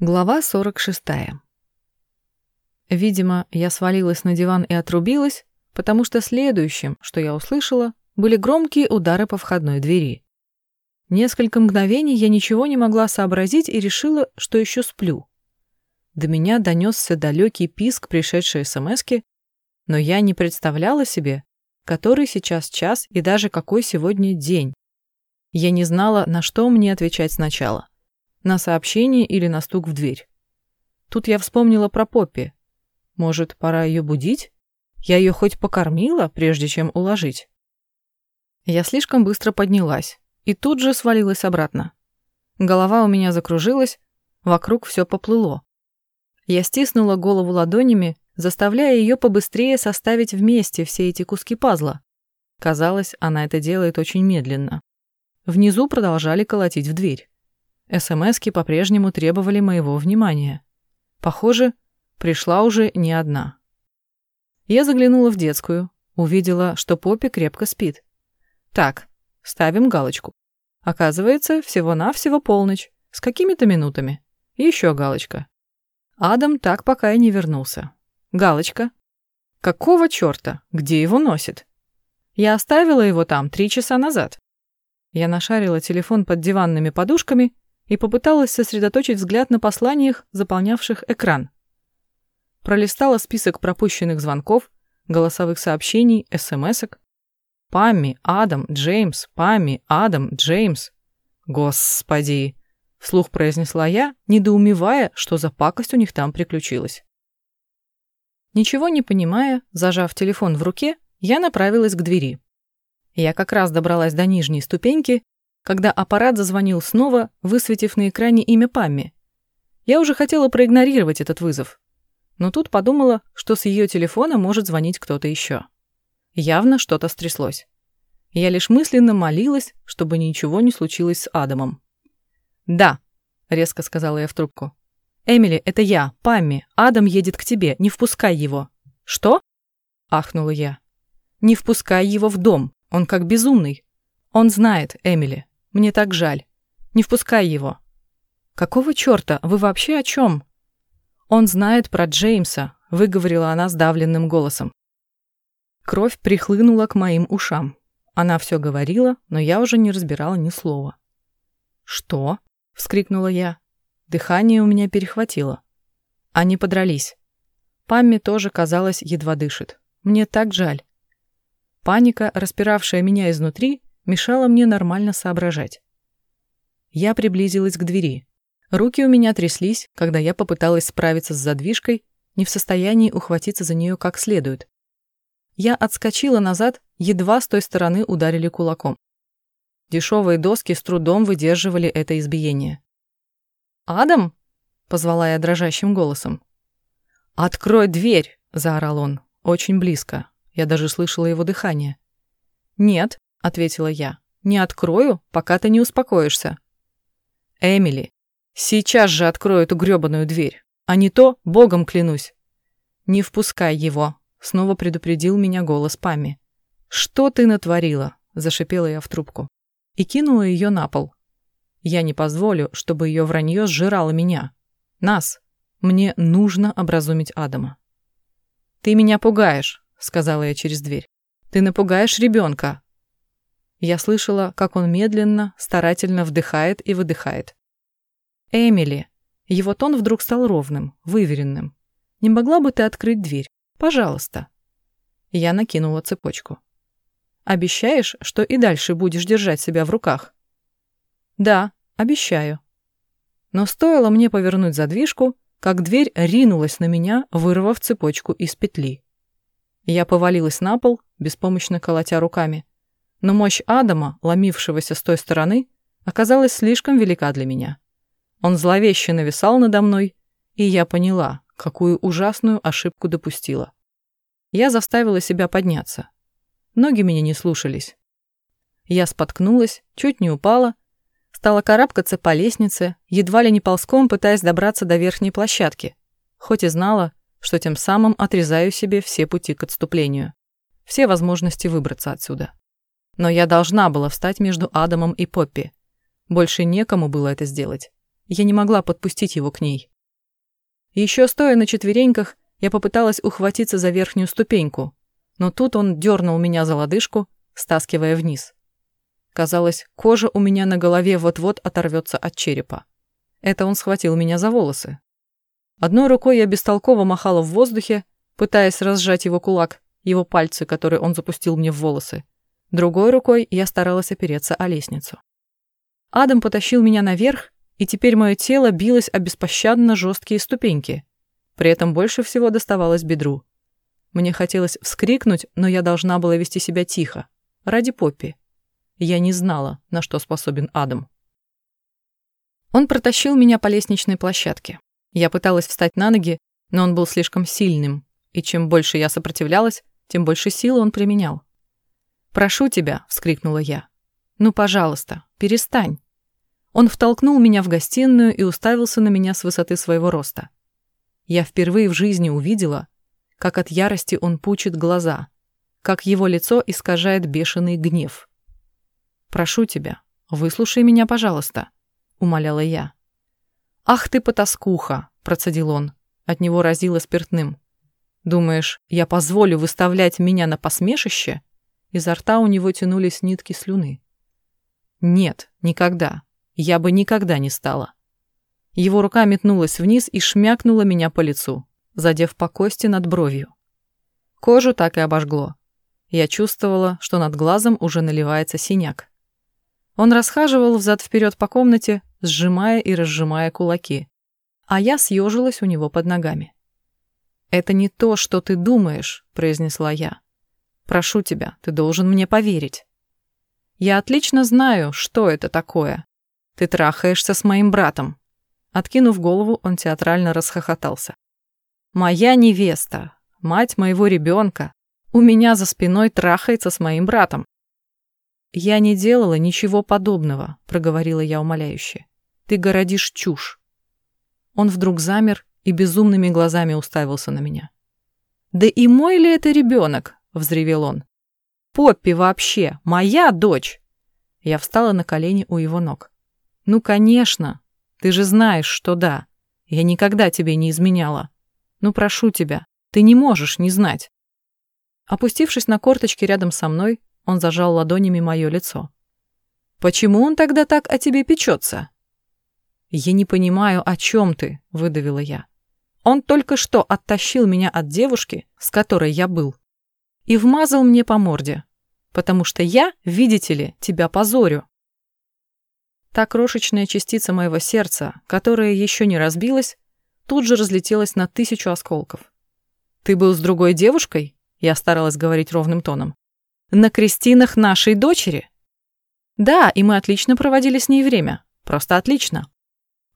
Глава 46. Видимо, я свалилась на диван и отрубилась, потому что следующим, что я услышала, были громкие удары по входной двери. Несколько мгновений я ничего не могла сообразить и решила, что еще сплю. До меня донесся далекий писк пришедшей смски, но я не представляла себе, который сейчас час и даже какой сегодня день. Я не знала, на что мне отвечать сначала на сообщение или на стук в дверь. Тут я вспомнила про Поппи. Может, пора ее будить? Я ее хоть покормила, прежде чем уложить? Я слишком быстро поднялась и тут же свалилась обратно. Голова у меня закружилась, вокруг все поплыло. Я стиснула голову ладонями, заставляя ее побыстрее составить вместе все эти куски пазла. Казалось, она это делает очень медленно. Внизу продолжали колотить в дверь. СМСки по-прежнему требовали моего внимания. Похоже, пришла уже не одна. Я заглянула в детскую, увидела, что Поппи крепко спит. Так, ставим галочку. Оказывается, всего-навсего полночь, с какими-то минутами. Еще галочка. Адам так пока и не вернулся. Галочка. Какого черта? Где его носит? Я оставила его там три часа назад. Я нашарила телефон под диванными подушками и попыталась сосредоточить взгляд на посланиях, заполнявших экран. Пролистала список пропущенных звонков, голосовых сообщений, смс-ок. Памми, Адам, Джеймс, Памми, Адам, Джеймс. Господи! Вслух произнесла я, недоумевая, что за пакость у них там приключилась. Ничего не понимая, зажав телефон в руке, я направилась к двери. Я как раз добралась до нижней ступеньки когда аппарат зазвонил снова, высветив на экране имя Памми. Я уже хотела проигнорировать этот вызов, но тут подумала, что с ее телефона может звонить кто-то еще. Явно что-то стряслось. Я лишь мысленно молилась, чтобы ничего не случилось с Адамом. «Да», — резко сказала я в трубку. «Эмили, это я, Памми. Адам едет к тебе, не впускай его». «Что?» — ахнула я. «Не впускай его в дом, он как безумный. Он знает, Эмили. Мне так жаль. Не впускай его. Какого чёрта? Вы вообще о чём? Он знает про Джеймса, выговорила она сдавленным голосом. Кровь прихлынула к моим ушам. Она всё говорила, но я уже не разбирала ни слова. «Что?» — вскрикнула я. Дыхание у меня перехватило. Они подрались. Памми тоже, казалось, едва дышит. Мне так жаль. Паника, распиравшая меня изнутри, мешало мне нормально соображать. Я приблизилась к двери. Руки у меня тряслись, когда я попыталась справиться с задвижкой, не в состоянии ухватиться за нее как следует. Я отскочила назад, едва с той стороны ударили кулаком. Дешевые доски с трудом выдерживали это избиение. «Адам?» — позвала я дрожащим голосом. «Открой дверь!» — заорал он. Очень близко. Я даже слышала его дыхание. «Нет», ответила я. «Не открою, пока ты не успокоишься». «Эмили, сейчас же открою эту грёбаную дверь, а не то, богом клянусь». «Не впускай его», — снова предупредил меня голос Пами. «Что ты натворила?» — зашипела я в трубку. И кинула ее на пол. Я не позволю, чтобы ее вранье сжирало меня. Нас. Мне нужно образумить Адама. «Ты меня пугаешь», — сказала я через дверь. «Ты напугаешь ребенка, я слышала, как он медленно, старательно вдыхает и выдыхает. «Эмили!» Его тон вдруг стал ровным, выверенным. «Не могла бы ты открыть дверь? Пожалуйста!» Я накинула цепочку. «Обещаешь, что и дальше будешь держать себя в руках?» «Да, обещаю». Но стоило мне повернуть задвижку, как дверь ринулась на меня, вырвав цепочку из петли. Я повалилась на пол, беспомощно колотя руками но мощь Адама, ломившегося с той стороны, оказалась слишком велика для меня. Он зловеще нависал надо мной, и я поняла, какую ужасную ошибку допустила. Я заставила себя подняться. Ноги меня не слушались. Я споткнулась, чуть не упала, стала карабкаться по лестнице, едва ли не ползком пытаясь добраться до верхней площадки, хоть и знала, что тем самым отрезаю себе все пути к отступлению, все возможности выбраться отсюда. Но я должна была встать между Адамом и Поппи. Больше некому было это сделать. Я не могла подпустить его к ней. Еще стоя на четвереньках, я попыталась ухватиться за верхнюю ступеньку, но тут он дернул меня за лодыжку, стаскивая вниз. Казалось, кожа у меня на голове вот-вот оторвется от черепа. Это он схватил меня за волосы. Одной рукой я бестолково махала в воздухе, пытаясь разжать его кулак, его пальцы, которые он запустил мне в волосы. Другой рукой я старалась опереться о лестницу. Адам потащил меня наверх, и теперь мое тело билось о беспощадно жесткие ступеньки. При этом больше всего доставалось бедру. Мне хотелось вскрикнуть, но я должна была вести себя тихо. Ради Поппи. Я не знала, на что способен Адам. Он протащил меня по лестничной площадке. Я пыталась встать на ноги, но он был слишком сильным, и чем больше я сопротивлялась, тем больше силы он применял. «Прошу тебя», — вскрикнула я. «Ну, пожалуйста, перестань». Он втолкнул меня в гостиную и уставился на меня с высоты своего роста. Я впервые в жизни увидела, как от ярости он пучит глаза, как его лицо искажает бешеный гнев. «Прошу тебя, выслушай меня, пожалуйста», — умоляла я. «Ах ты, потаскуха!» — процедил он. От него разило спиртным. «Думаешь, я позволю выставлять меня на посмешище?» Изо рта у него тянулись нитки слюны. «Нет, никогда. Я бы никогда не стала». Его рука метнулась вниз и шмякнула меня по лицу, задев по кости над бровью. Кожу так и обожгло. Я чувствовала, что над глазом уже наливается синяк. Он расхаживал взад-вперед по комнате, сжимая и разжимая кулаки, а я съежилась у него под ногами. «Это не то, что ты думаешь», — произнесла я. «Прошу тебя, ты должен мне поверить. Я отлично знаю, что это такое. Ты трахаешься с моим братом». Откинув голову, он театрально расхохотался. «Моя невеста, мать моего ребенка, у меня за спиной трахается с моим братом. «Я не делала ничего подобного», — проговорила я умоляюще. «Ты городишь чушь». Он вдруг замер и безумными глазами уставился на меня. «Да и мой ли это ребенок?» — взревел он. «Поппи вообще, моя дочь!» Я встала на колени у его ног. «Ну, конечно! Ты же знаешь, что да. Я никогда тебе не изменяла. Ну, прошу тебя, ты не можешь не знать». Опустившись на корточки рядом со мной, он зажал ладонями мое лицо. «Почему он тогда так о тебе печется?» «Я не понимаю, о чем ты», — выдавила я. «Он только что оттащил меня от девушки, с которой я был, и вмазал мне по морде, потому что я, видите ли, тебя позорю». Та крошечная частица моего сердца, которая еще не разбилась, тут же разлетелась на тысячу осколков. «Ты был с другой девушкой?» Я старалась говорить ровным тоном на крестинах нашей дочери. Да, и мы отлично проводили с ней время. Просто отлично.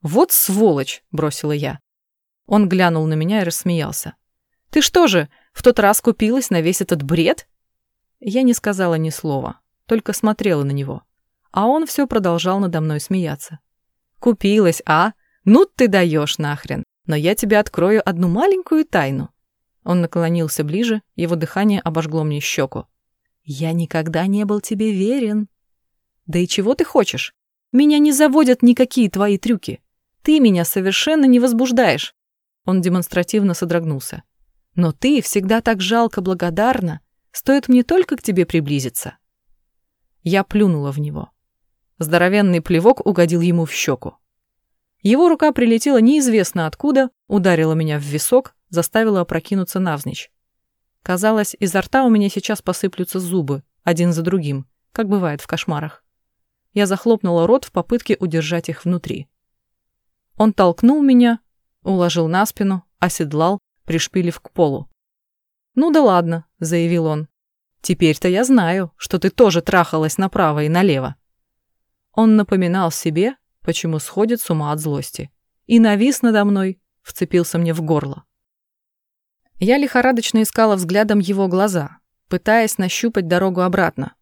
Вот сволочь, бросила я. Он глянул на меня и рассмеялся. Ты что же, в тот раз купилась на весь этот бред? Я не сказала ни слова, только смотрела на него. А он все продолжал надо мной смеяться. Купилась, а? Ну ты даешь нахрен. Но я тебе открою одну маленькую тайну. Он наклонился ближе, его дыхание обожгло мне щеку. Я никогда не был тебе верен. Да и чего ты хочешь? Меня не заводят никакие твои трюки. Ты меня совершенно не возбуждаешь. Он демонстративно содрогнулся. Но ты всегда так жалко благодарна. Стоит мне только к тебе приблизиться. Я плюнула в него. Здоровенный плевок угодил ему в щеку. Его рука прилетела неизвестно откуда, ударила меня в висок, заставила опрокинуться навзничь. Казалось, изо рта у меня сейчас посыплются зубы, один за другим, как бывает в кошмарах. Я захлопнула рот в попытке удержать их внутри. Он толкнул меня, уложил на спину, оседлал, пришпилив к полу. «Ну да ладно», — заявил он. «Теперь-то я знаю, что ты тоже трахалась направо и налево». Он напоминал себе, почему сходит с ума от злости, и навис надо мной, вцепился мне в горло. Я лихорадочно искала взглядом его глаза, пытаясь нащупать дорогу обратно.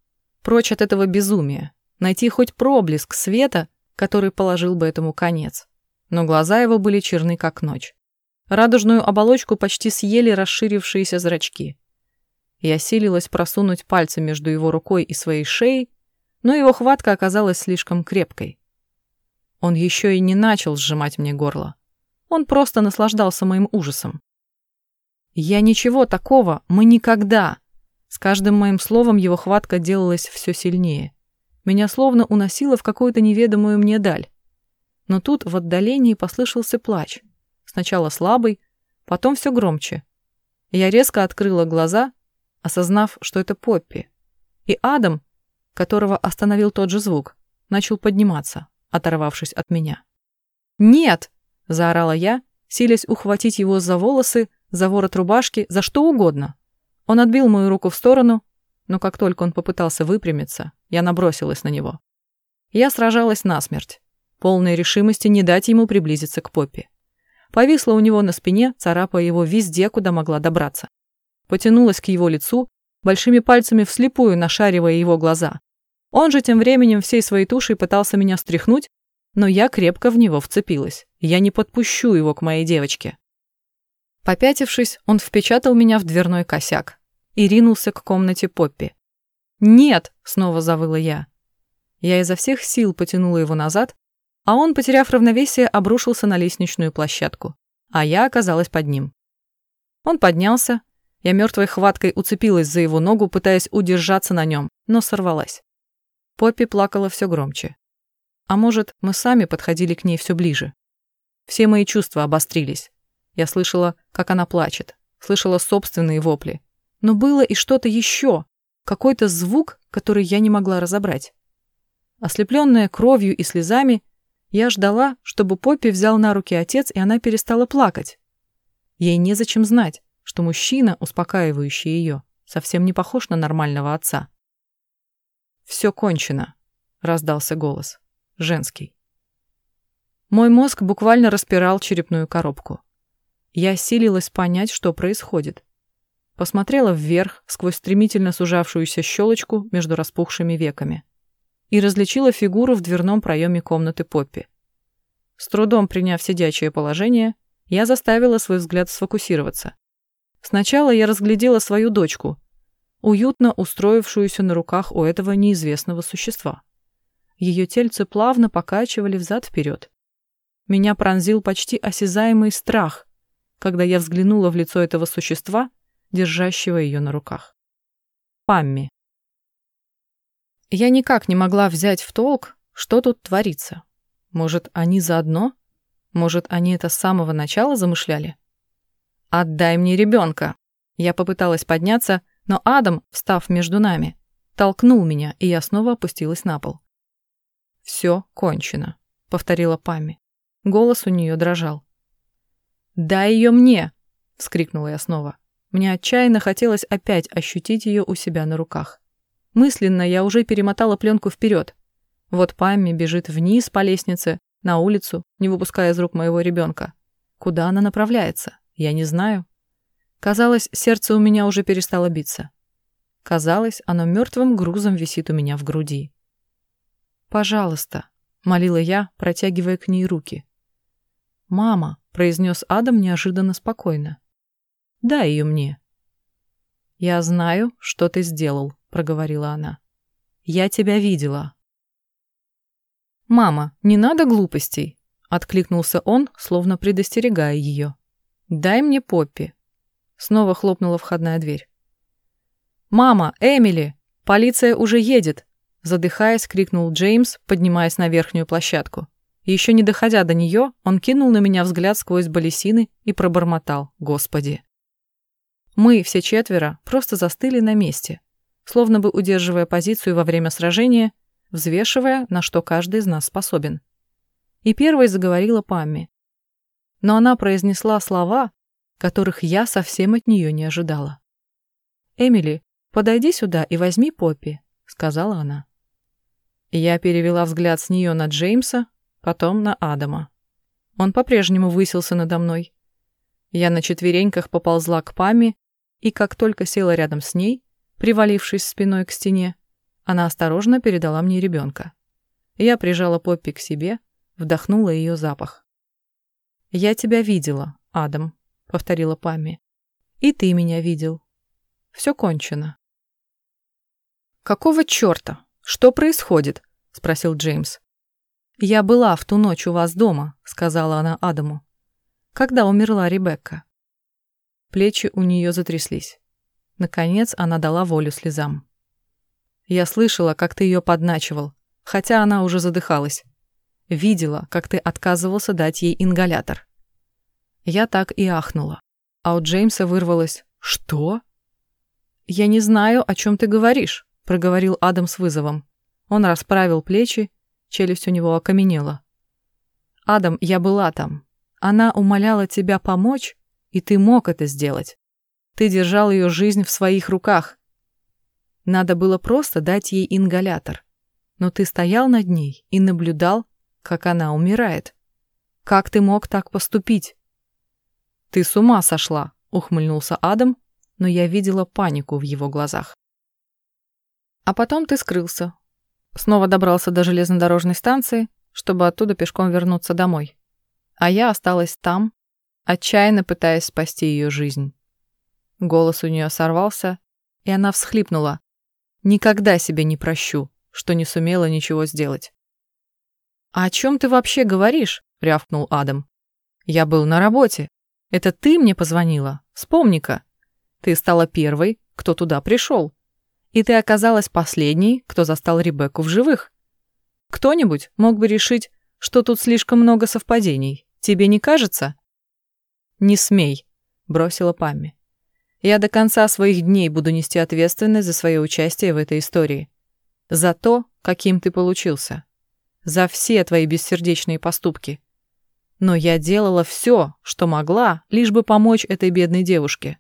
Прочь от этого безумия. Найти хоть проблеск света, который положил бы этому конец. Но глаза его были черны, как ночь. Радужную оболочку почти съели расширившиеся зрачки. Я силилась просунуть пальцы между его рукой и своей шеей, но его хватка оказалась слишком крепкой. Он еще и не начал сжимать мне горло. Он просто наслаждался моим ужасом. «Я ничего такого, мы никогда!» С каждым моим словом его хватка делалась все сильнее. Меня словно уносило в какую-то неведомую мне даль. Но тут в отдалении послышался плач. Сначала слабый, потом все громче. Я резко открыла глаза, осознав, что это Поппи. И Адам, которого остановил тот же звук, начал подниматься, оторвавшись от меня. «Нет!» — заорала я, силясь ухватить его за волосы, за ворот рубашки, за что угодно. Он отбил мою руку в сторону, но как только он попытался выпрямиться, я набросилась на него. Я сражалась насмерть, полной решимости не дать ему приблизиться к Поппи. Повисла у него на спине, царапая его везде, куда могла добраться. Потянулась к его лицу, большими пальцами вслепую нашаривая его глаза. Он же тем временем всей своей тушей пытался меня стряхнуть, но я крепко в него вцепилась. Я не подпущу его к моей девочке. Попятившись, он впечатал меня в дверной косяк и ринулся к комнате Поппи. «Нет!» — снова завыла я. Я изо всех сил потянула его назад, а он, потеряв равновесие, обрушился на лестничную площадку, а я оказалась под ним. Он поднялся, я мертвой хваткой уцепилась за его ногу, пытаясь удержаться на нем, но сорвалась. Поппи плакала все громче. А может, мы сами подходили к ней все ближе. Все мои чувства обострились. Я слышала, как она плачет, слышала собственные вопли. Но было и что-то еще, какой-то звук, который я не могла разобрать. Ослепленная кровью и слезами, я ждала, чтобы Поппи взял на руки отец, и она перестала плакать. Ей незачем знать, что мужчина, успокаивающий ее, совсем не похож на нормального отца. «Все кончено», — раздался голос. Женский. Мой мозг буквально распирал черепную коробку. Я силилась понять, что происходит. Посмотрела вверх, сквозь стремительно сужавшуюся щелочку между распухшими веками и различила фигуру в дверном проеме комнаты Поппи. С трудом приняв сидячее положение, я заставила свой взгляд сфокусироваться. Сначала я разглядела свою дочку, уютно устроившуюся на руках у этого неизвестного существа. Ее тельце плавно покачивали взад-вперед. Меня пронзил почти осязаемый страх, когда я взглянула в лицо этого существа, держащего ее на руках. Памми. Я никак не могла взять в толк, что тут творится. Может, они заодно? Может, они это с самого начала замышляли? «Отдай мне ребенка!» Я попыталась подняться, но Адам, встав между нами, толкнул меня, и я снова опустилась на пол. «Все кончено», — повторила Памми. Голос у нее дрожал. «Дай ее мне!» — вскрикнула я снова. Мне отчаянно хотелось опять ощутить ее у себя на руках. Мысленно я уже перемотала пленку вперед. Вот Памми бежит вниз по лестнице, на улицу, не выпуская из рук моего ребенка. Куда она направляется? Я не знаю. Казалось, сердце у меня уже перестало биться. Казалось, оно мертвым грузом висит у меня в груди. «Пожалуйста», — молила я, протягивая к ней руки. «Мама», — произнес Адам неожиданно спокойно. «Дай ее мне». «Я знаю, что ты сделал», — проговорила она. «Я тебя видела». «Мама, не надо глупостей», — откликнулся он, словно предостерегая ее. «Дай мне Поппи». Снова хлопнула входная дверь. «Мама, Эмили! Полиция уже едет!» Задыхаясь, крикнул Джеймс, поднимаясь на верхнюю площадку. еще не доходя до нее, он кинул на меня взгляд сквозь балесины и пробормотал «Господи!». Мы, все четверо, просто застыли на месте, словно бы удерживая позицию во время сражения, взвешивая, на что каждый из нас способен. И первой заговорила Памми. Но она произнесла слова, которых я совсем от нее не ожидала. «Эмили, подойди сюда и возьми Поппи», — сказала она. Я перевела взгляд с нее на Джеймса, потом на Адама. Он по-прежнему высился надо мной. Я на четвереньках поползла к Паме, и как только села рядом с ней, привалившись спиной к стене, она осторожно передала мне ребенка. Я прижала Поппи к себе, вдохнула ее запах. «Я тебя видела, Адам», — повторила Памми. «И ты меня видел. Все кончено». «Какого черта? Что происходит?» — спросил Джеймс. «Я была в ту ночь у вас дома», — сказала она Адаму. «Когда умерла Ребекка?» Плечи у нее затряслись. Наконец она дала волю слезам. «Я слышала, как ты ее подначивал, хотя она уже задыхалась. Видела, как ты отказывался дать ей ингалятор. Я так и ахнула. А у Джеймса вырвалось «Что?» «Я не знаю, о чем ты говоришь», — проговорил Адам с вызовом. Он расправил плечи, челюсть у него окаменела. «Адам, я была там. Она умоляла тебя помочь, и ты мог это сделать. Ты держал ее жизнь в своих руках. Надо было просто дать ей ингалятор. Но ты стоял над ней и наблюдал, как она умирает. Как ты мог так поступить? Ты с ума сошла, ухмыльнулся Адам, но я видела панику в его глазах. А потом ты скрылся. Снова добрался до железнодорожной станции, чтобы оттуда пешком вернуться домой. А я осталась там, отчаянно пытаясь спасти ее жизнь. Голос у нее сорвался, и она всхлипнула. «Никогда себе не прощу, что не сумела ничего сделать». «А о чем ты вообще говоришь?» — рявкнул Адам. «Я был на работе. Это ты мне позвонила. Вспомни-ка. Ты стала первой, кто туда пришел. И ты оказалась последней, кто застал Ребекку в живых. Кто-нибудь мог бы решить, что тут слишком много совпадений. Тебе не кажется?» «Не смей», — бросила Памми. «Я до конца своих дней буду нести ответственность за свое участие в этой истории. За то, каким ты получился за все твои бессердечные поступки. Но я делала все, что могла, лишь бы помочь этой бедной девушке.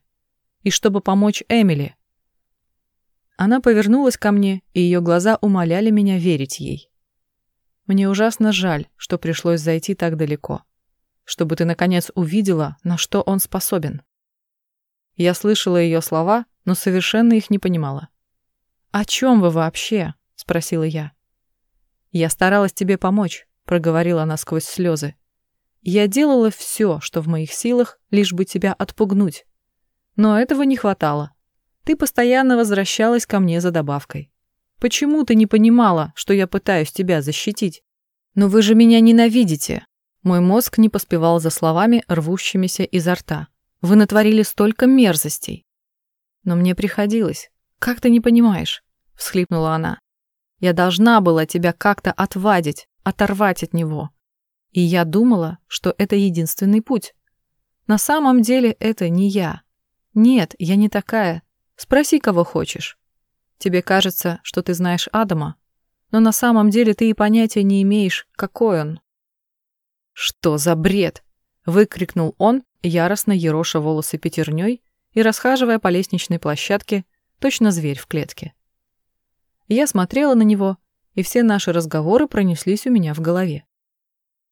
И чтобы помочь Эмили. Она повернулась ко мне, и ее глаза умоляли меня верить ей. Мне ужасно жаль, что пришлось зайти так далеко. Чтобы ты, наконец, увидела, на что он способен. Я слышала ее слова, но совершенно их не понимала. «О чем вы вообще?» — спросила я. «Я старалась тебе помочь», — проговорила она сквозь слезы. «Я делала все, что в моих силах, лишь бы тебя отпугнуть. Но этого не хватало. Ты постоянно возвращалась ко мне за добавкой. Почему ты не понимала, что я пытаюсь тебя защитить? Но вы же меня ненавидите». Мой мозг не поспевал за словами, рвущимися изо рта. «Вы натворили столько мерзостей». «Но мне приходилось. Как ты не понимаешь?» — всхлипнула она. Я должна была тебя как-то отвадить, оторвать от него. И я думала, что это единственный путь. На самом деле это не я. Нет, я не такая. Спроси, кого хочешь. Тебе кажется, что ты знаешь Адама, но на самом деле ты и понятия не имеешь, какой он. «Что за бред?» — выкрикнул он, яростно ероша волосы пятерней и расхаживая по лестничной площадке, точно зверь в клетке. Я смотрела на него, и все наши разговоры пронеслись у меня в голове.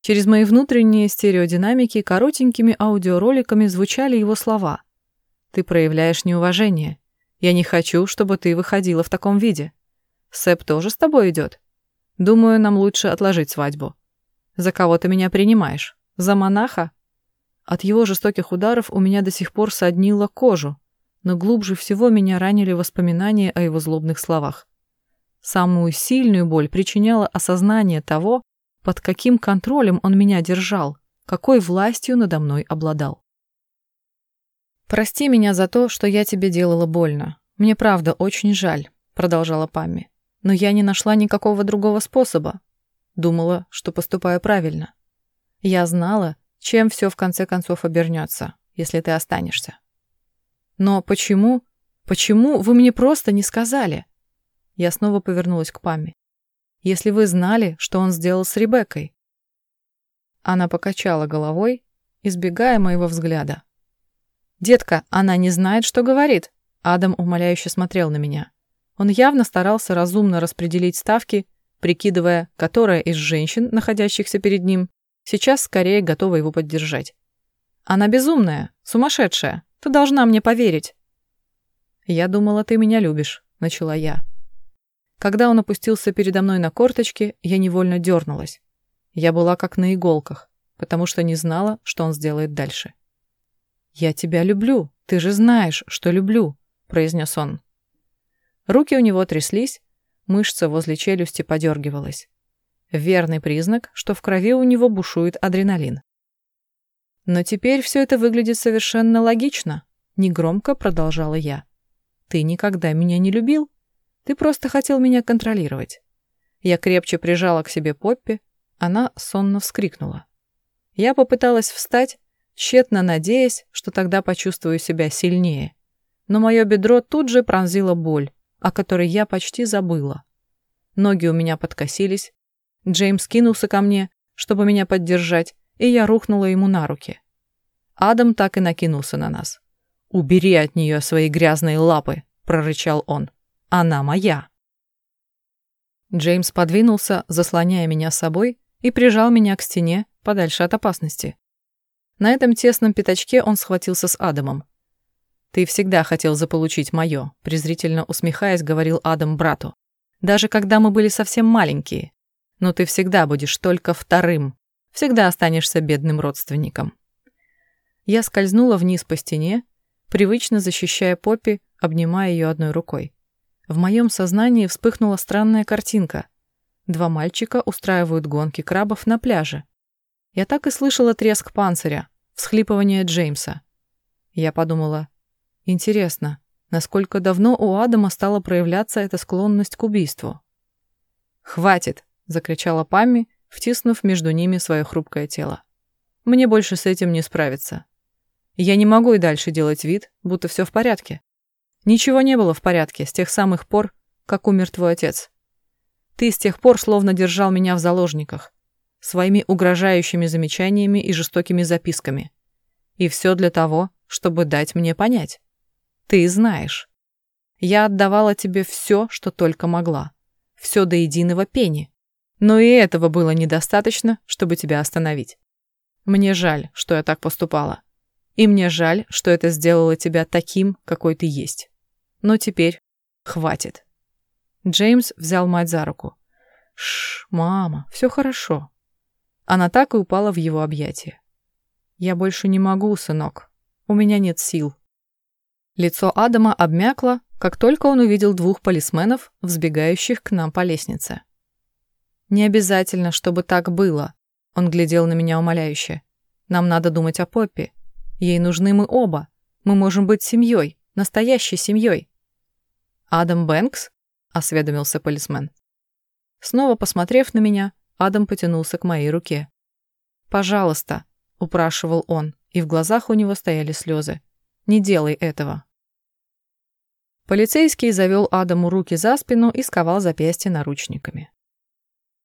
Через мои внутренние стереодинамики коротенькими аудиороликами звучали его слова. «Ты проявляешь неуважение. Я не хочу, чтобы ты выходила в таком виде. Сэп тоже с тобой идет. Думаю, нам лучше отложить свадьбу. За кого ты меня принимаешь? За монаха?» От его жестоких ударов у меня до сих пор соднило кожу, но глубже всего меня ранили воспоминания о его злобных словах. Самую сильную боль причиняло осознание того, под каким контролем он меня держал, какой властью надо мной обладал. «Прости меня за то, что я тебе делала больно. Мне правда очень жаль», — продолжала Памми. «Но я не нашла никакого другого способа. Думала, что поступаю правильно. Я знала, чем все в конце концов обернется, если ты останешься. Но почему, почему вы мне просто не сказали?» Я снова повернулась к Паме. «Если вы знали, что он сделал с Ребеккой?» Она покачала головой, избегая моего взгляда. «Детка, она не знает, что говорит!» Адам умоляюще смотрел на меня. Он явно старался разумно распределить ставки, прикидывая, которая из женщин, находящихся перед ним, сейчас скорее готова его поддержать. «Она безумная, сумасшедшая. Ты должна мне поверить». «Я думала, ты меня любишь», — начала я. Когда он опустился передо мной на корточки, я невольно дернулась. Я была как на иголках, потому что не знала, что он сделает дальше. «Я тебя люблю, ты же знаешь, что люблю», — произнес он. Руки у него тряслись, мышца возле челюсти подергивалась. Верный признак, что в крови у него бушует адреналин. Но теперь все это выглядит совершенно логично, негромко продолжала я. Ты никогда меня не любил. Ты просто хотел меня контролировать. Я крепче прижала к себе Поппи, она сонно вскрикнула. Я попыталась встать, тщетно надеясь, что тогда почувствую себя сильнее. Но мое бедро тут же пронзила боль, о которой я почти забыла. Ноги у меня подкосились, Джеймс кинулся ко мне, чтобы меня поддержать, и я рухнула ему на руки. Адам так и накинулся на нас. «Убери от нее свои грязные лапы», — прорычал он. «Она моя». Джеймс подвинулся, заслоняя меня собой, и прижал меня к стене, подальше от опасности. На этом тесном пятачке он схватился с Адамом. «Ты всегда хотел заполучить моё», — презрительно усмехаясь, говорил Адам брату. «Даже когда мы были совсем маленькие. Но ты всегда будешь только вторым. Всегда останешься бедным родственником». Я скользнула вниз по стене, привычно защищая Поппи, обнимая ее одной рукой. В моем сознании вспыхнула странная картинка. Два мальчика устраивают гонки крабов на пляже. Я так и слышала треск панциря, всхлипывание Джеймса. Я подумала, интересно, насколько давно у Адама стала проявляться эта склонность к убийству. «Хватит!» — закричала Памми, втиснув между ними свое хрупкое тело. «Мне больше с этим не справиться. Я не могу и дальше делать вид, будто все в порядке. Ничего не было в порядке с тех самых пор, как умер твой отец. Ты с тех пор словно держал меня в заложниках, своими угрожающими замечаниями и жестокими записками. И все для того, чтобы дать мне понять. Ты знаешь. Я отдавала тебе все, что только могла. Все до единого пени. Но и этого было недостаточно, чтобы тебя остановить. Мне жаль, что я так поступала. И мне жаль, что это сделало тебя таким, какой ты есть. Но теперь хватит. Джеймс взял мать за руку. Шш, мама, все хорошо. Она так и упала в его объятия. Я больше не могу, сынок. У меня нет сил. Лицо Адама обмякло, как только он увидел двух полисменов, взбегающих к нам по лестнице. «Не обязательно, чтобы так было», — он глядел на меня умоляюще. «Нам надо думать о Поппи. Ей нужны мы оба. Мы можем быть семьей, настоящей семьей. Адам Бэнкс? осведомился полисмен. Снова посмотрев на меня, Адам потянулся к моей руке. «Пожалуйста», — упрашивал он, и в глазах у него стояли слезы. «Не делай этого». Полицейский завел Адаму руки за спину и сковал запястья наручниками.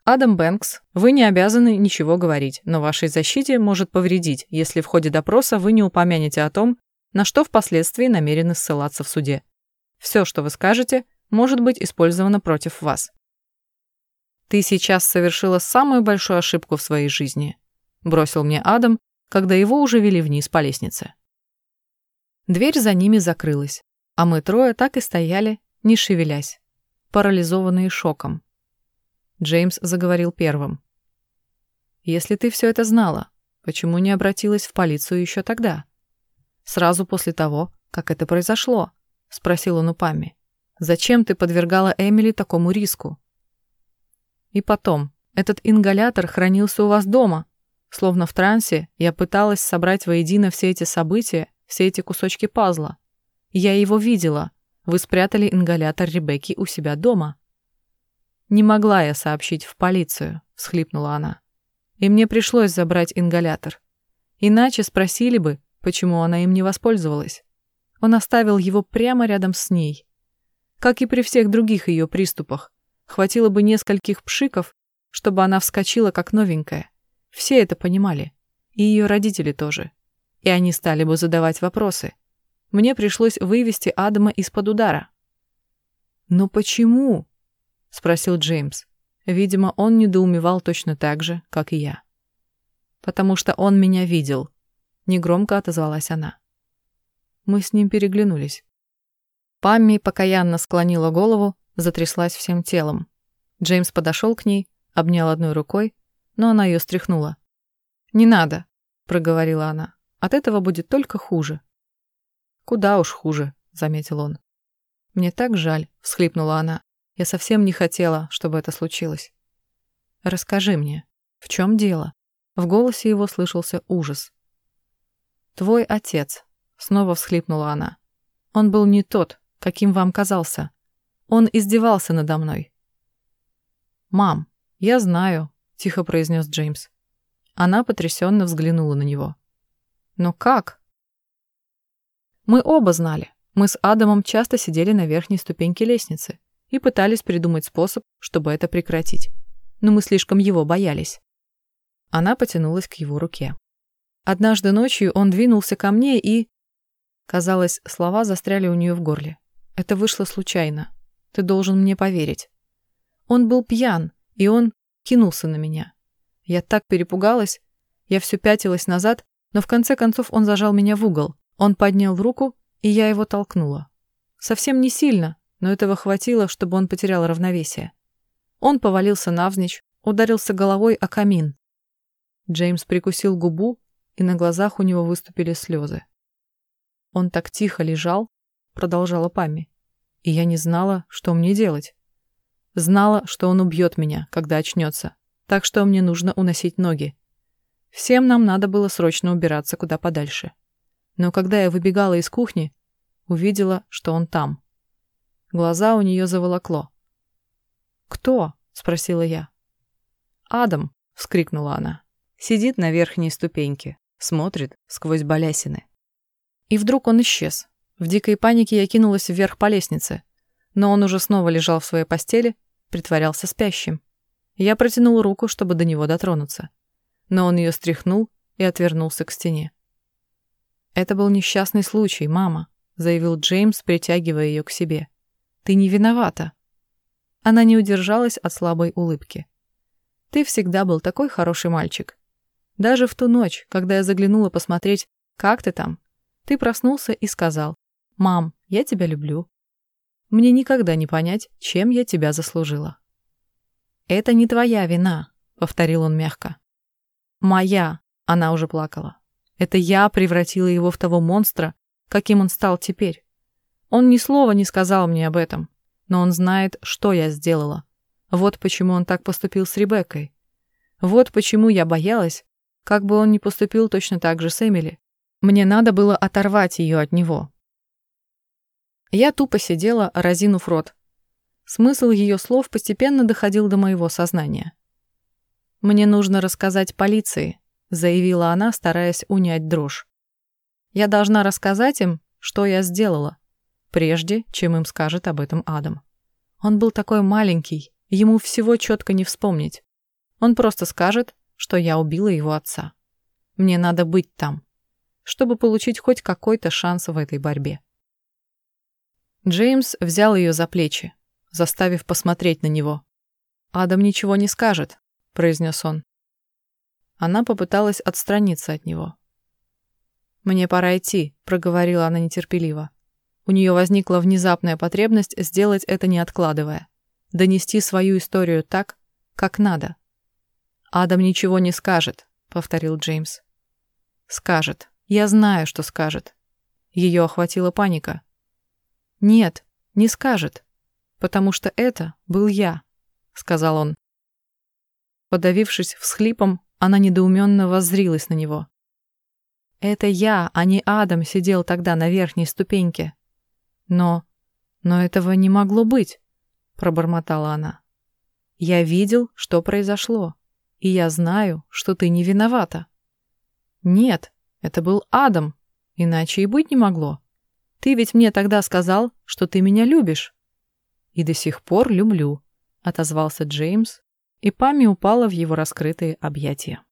Адам Бэнкс, вы не обязаны ничего говорить, но вашей защите может повредить, если в ходе допроса вы не упомянете о том, на что впоследствии намерены ссылаться в суде. Все, что вы скажете, может быть использовано против вас. Ты сейчас совершила самую большую ошибку в своей жизни, бросил мне Адам, когда его уже вели вниз по лестнице. Дверь за ними закрылась, а мы трое так и стояли, не шевелясь, парализованные шоком. Джеймс заговорил первым. «Если ты все это знала, почему не обратилась в полицию еще тогда? Сразу после того, как это произошло?» — спросил он у Памми. «Зачем ты подвергала Эмили такому риску?» «И потом, этот ингалятор хранился у вас дома. Словно в трансе я пыталась собрать воедино все эти события, все эти кусочки пазла. Я его видела. Вы спрятали ингалятор Ребекки у себя дома». «Не могла я сообщить в полицию», — всхлипнула она. «И мне пришлось забрать ингалятор. Иначе спросили бы, почему она им не воспользовалась. Он оставил его прямо рядом с ней. Как и при всех других ее приступах. Хватило бы нескольких пшиков, чтобы она вскочила как новенькая. Все это понимали. И ее родители тоже. И они стали бы задавать вопросы. Мне пришлось вывести Адама из-под удара. «Но почему?» — спросил Джеймс. Видимо, он недоумевал точно так же, как и я. «Потому что он меня видел», — негромко отозвалась она. Мы с ним переглянулись. Памми покаянно склонила голову, затряслась всем телом. Джеймс подошел к ней, обнял одной рукой, но она ее стряхнула. «Не надо», — проговорила она. «От этого будет только хуже». «Куда уж хуже», — заметил он. «Мне так жаль», — всхлипнула она. Я совсем не хотела, чтобы это случилось. Расскажи мне, в чем дело?» В голосе его слышался ужас. «Твой отец», — снова всхлипнула она. «Он был не тот, каким вам казался. Он издевался надо мной». «Мам, я знаю», — тихо произнес Джеймс. Она потрясенно взглянула на него. «Но как?» «Мы оба знали. Мы с Адамом часто сидели на верхней ступеньке лестницы и пытались придумать способ, чтобы это прекратить. Но мы слишком его боялись. Она потянулась к его руке. Однажды ночью он двинулся ко мне и... Казалось, слова застряли у нее в горле. Это вышло случайно. Ты должен мне поверить. Он был пьян, и он кинулся на меня. Я так перепугалась. Я все пятилась назад, но в конце концов он зажал меня в угол. Он поднял руку, и я его толкнула. Совсем не сильно, но этого хватило, чтобы он потерял равновесие. Он повалился навзничь, ударился головой о камин. Джеймс прикусил губу, и на глазах у него выступили слезы. Он так тихо лежал, продолжала Пами, и я не знала, что мне делать. Знала, что он убьет меня, когда очнется, так что мне нужно уносить ноги. Всем нам надо было срочно убираться куда подальше. Но когда я выбегала из кухни, увидела, что он там. Глаза у нее заволокло. «Кто?» — спросила я. «Адам!» — вскрикнула она. Сидит на верхней ступеньке, смотрит сквозь балясины. И вдруг он исчез. В дикой панике я кинулась вверх по лестнице, но он уже снова лежал в своей постели, притворялся спящим. Я протянула руку, чтобы до него дотронуться. Но он ее стряхнул и отвернулся к стене. «Это был несчастный случай, мама», — заявил Джеймс, притягивая ее к себе. «Ты не виновата». Она не удержалась от слабой улыбки. «Ты всегда был такой хороший мальчик. Даже в ту ночь, когда я заглянула посмотреть, как ты там, ты проснулся и сказал, «Мам, я тебя люблю». Мне никогда не понять, чем я тебя заслужила. «Это не твоя вина», — повторил он мягко. «Моя», — она уже плакала. «Это я превратила его в того монстра, каким он стал теперь. Он ни слова не сказал мне об этом, но он знает, что я сделала. Вот почему он так поступил с Ребеккой. Вот почему я боялась, как бы он ни поступил точно так же с Эмили. Мне надо было оторвать ее от него. Я тупо сидела, разинув рот, Смысл ее слов постепенно доходил до моего сознания. «Мне нужно рассказать полиции», — заявила она, стараясь унять дрожь. «Я должна рассказать им, что я сделала, прежде чем им скажет об этом Адам. Он был такой маленький, ему всего четко не вспомнить. Он просто скажет, что я убила его отца. Мне надо быть там, чтобы получить хоть какой-то шанс в этой борьбе». Джеймс взял ее за плечи, заставив посмотреть на него. «Адам ничего не скажет», — произнес он. Она попыталась отстраниться от него. «Мне пора идти», — проговорила она нетерпеливо. У нее возникла внезапная потребность сделать это не откладывая, донести свою историю так, как надо. «Адам ничего не скажет», — повторил Джеймс. «Скажет. Я знаю, что скажет». Ее охватила паника. «Нет, не скажет потому что это был я», — сказал он. Подавившись всхлипом, она недоуменно воззрилась на него. «Это я, а не Адам, сидел тогда на верхней ступеньке». «Но... но этого не могло быть», — пробормотала она. «Я видел, что произошло, и я знаю, что ты не виновата». «Нет, это был Адам, иначе и быть не могло. Ты ведь мне тогда сказал, что ты меня любишь». «И до сих пор люблю», — отозвался Джеймс, и Пами упала в его раскрытые объятия.